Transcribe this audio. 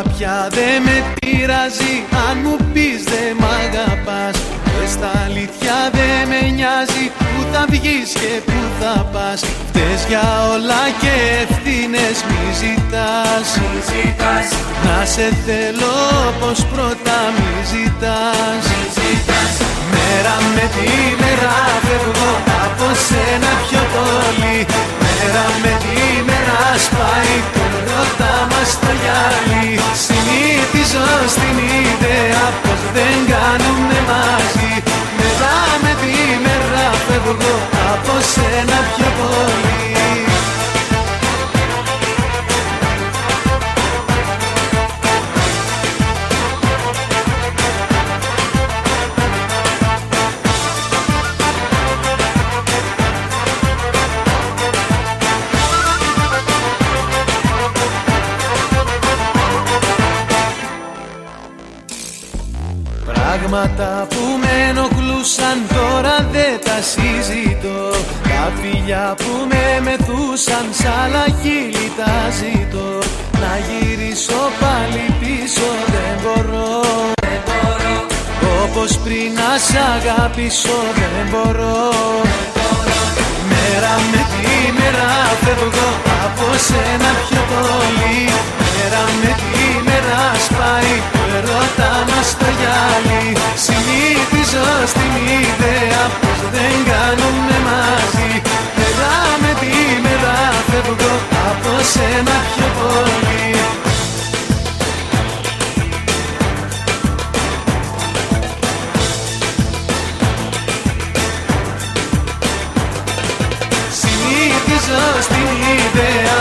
πια δεν με πειράζει. Αν μου πεις δεν μ' αγαπάς Πες τα αλήθεια δεν με νοιάζει. Πού θα βγεις και πού θα πας. Φταίς για όλα και ευθύνες μη ζητάς, μη ζητάς. Να σε θέλω πως πρώτα μη ζητάς, μη ζητάς. Μέρα με τη μέρα φεύγω από σένα στην ιδέα πως Πράγματα που με ενοχλούσαν τώρα δεν τα συζητώ. Τα φιλιά που με μεθούσαν σ' άλλα χείλη τα ζητώ. Να γυρίσω πάλι πίσω δεν μπορώ Δεν μπορώ. Όπως πριν να σ' αγαπήσω δεν μπορώ Μέρα με τη μέρα φεύγω από σένα πιο πολύ Συνήθιζω στην ιδέα